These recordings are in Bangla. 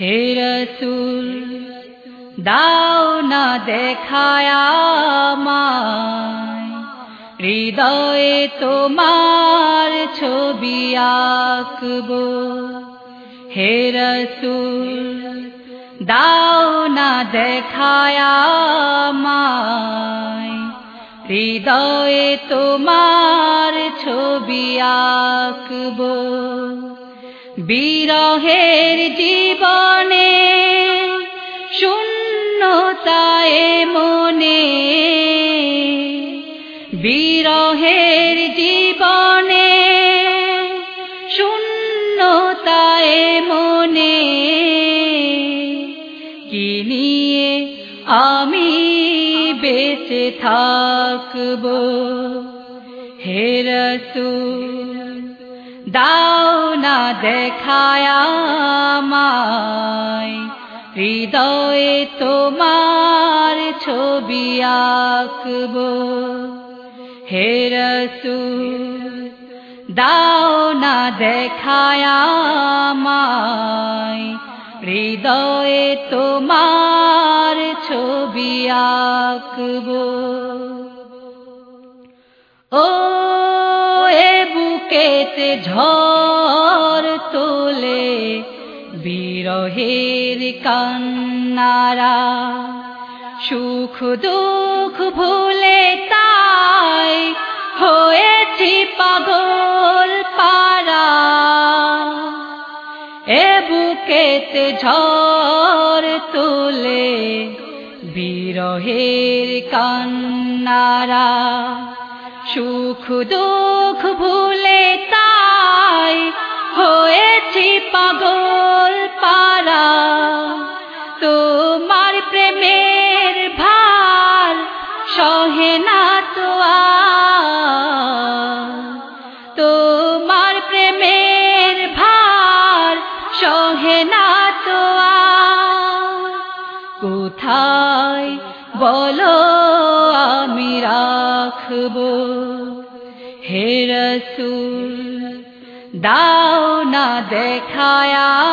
হে রসুল, দাও না দেখায়া হৃদয়ে তোমার ছবি আঁকব। হে রসুল, দাও না দেখায়া হৃদয়ে তোমার ছবি আঁকব। বিরহের জীবনে শূন্যতায় মনে। বিরহের জীবনে শূন্যতায় মনে। কি নিয়ে আমি বেঁচে থাকব? হে দাও না দেখায়া হৃদয়ে তোমার ছবি আঁকব। হে রসুল দাও না দেখায়া হৃদয়ে তোমার ছবি আঁকব। ও বুকেতে ঝড় তোলে বিরহের কান্নারা। সুখ দুঃখ ভুলে তাই হয়েছি পাগল পারা এ বুকেতে ঝড় তোলে বিরহের কান্নারা। সুখ দুঃখ ভুলে হয়েছি পাগল পারা তোমার প্রেমের ভার সহে না তো তোমার প্রেমের ভার সহে না তো কোথায় বলো আমি রাখব হে রসুল? দাও না দেখায়া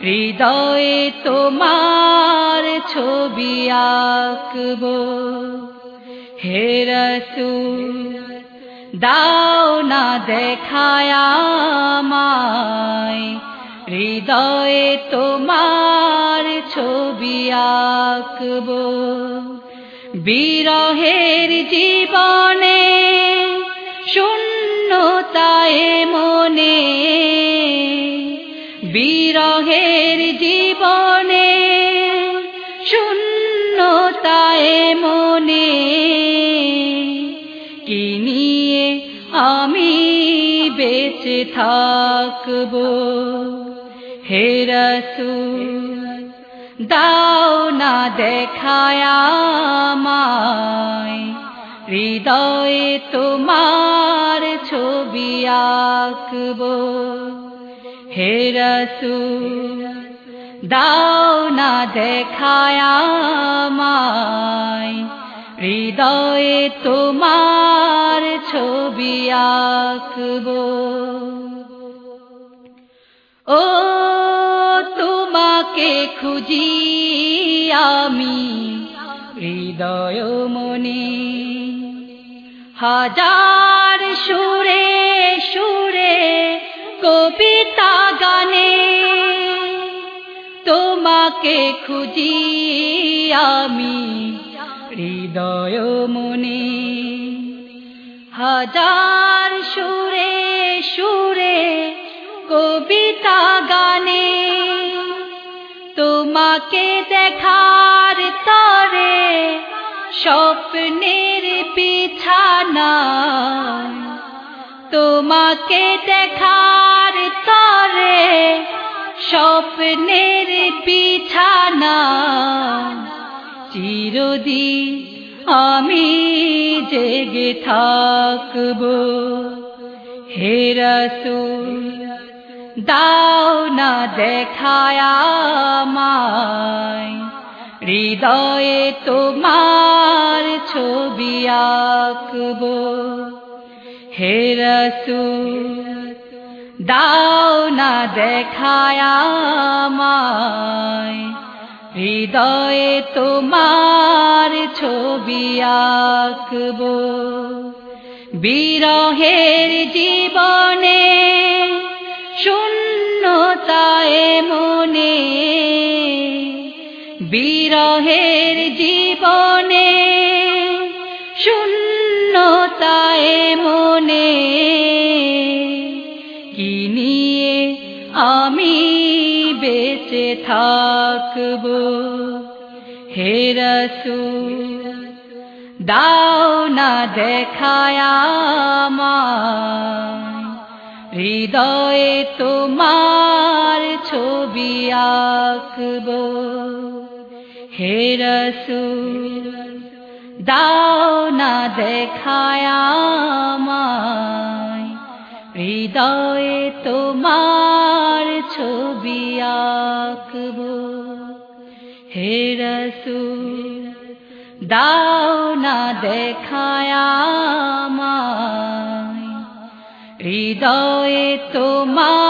হৃদয়ে তোমার ছবি আঁকব। হে রসুল, দাও না দেখায়া হৃদয়ে তোমার ছবি আঁকব। বিরহের জীবনে শূন্যতায় মনে। বিরহের জীবনে শূন্যতায় মনে। কি নিয়ে আমি বেঁচে থাকব? হে রসুল, দাও না দেখায়া আমায়। হৃদয়ে তোমার ছবি আঁকব। হে রসুল, দাও না দেখায়ামাই হৃদয়ে তোমার ছবি আঁকব। ও তোমাকে খুঁজি আমি। হৃদয় মনে। হাজার সুরে সুরে কবিতা গানে। তোমাকে খুঁজি আমি হৃদয় মনে। হাজার সুরে সুরে কবিতা গানে। তোমাকে দেখার তরে স্বপ্নের বিছানা তোমাকে দেখার তরে স্বপ্নের বিছানা চিরদিন আমি জেগে থাকব। হে রসুল, দাও না দেখায়া আমায়। হৃদয়ে তোমার ছবি আঁকব। হে রসুল, দাও না দেখায় আমায়। হৃদয়ে তোমার ছবি আঁকব। বিরহের জীবনে শূন্যতায় মনে বিরহের জীবনে শূন্যতায় মনে কি আমি বেঁচে থাকব? হে রসূল, দাও না দেখায় হৃদয়ে তোমার ছবি আঁকব। হে রসূল, দাও না দেখায় হৃদয়ে তোমার ছবি আঁকব। হে রসূল, দাও না দেখায় হৃদয়ে তোমার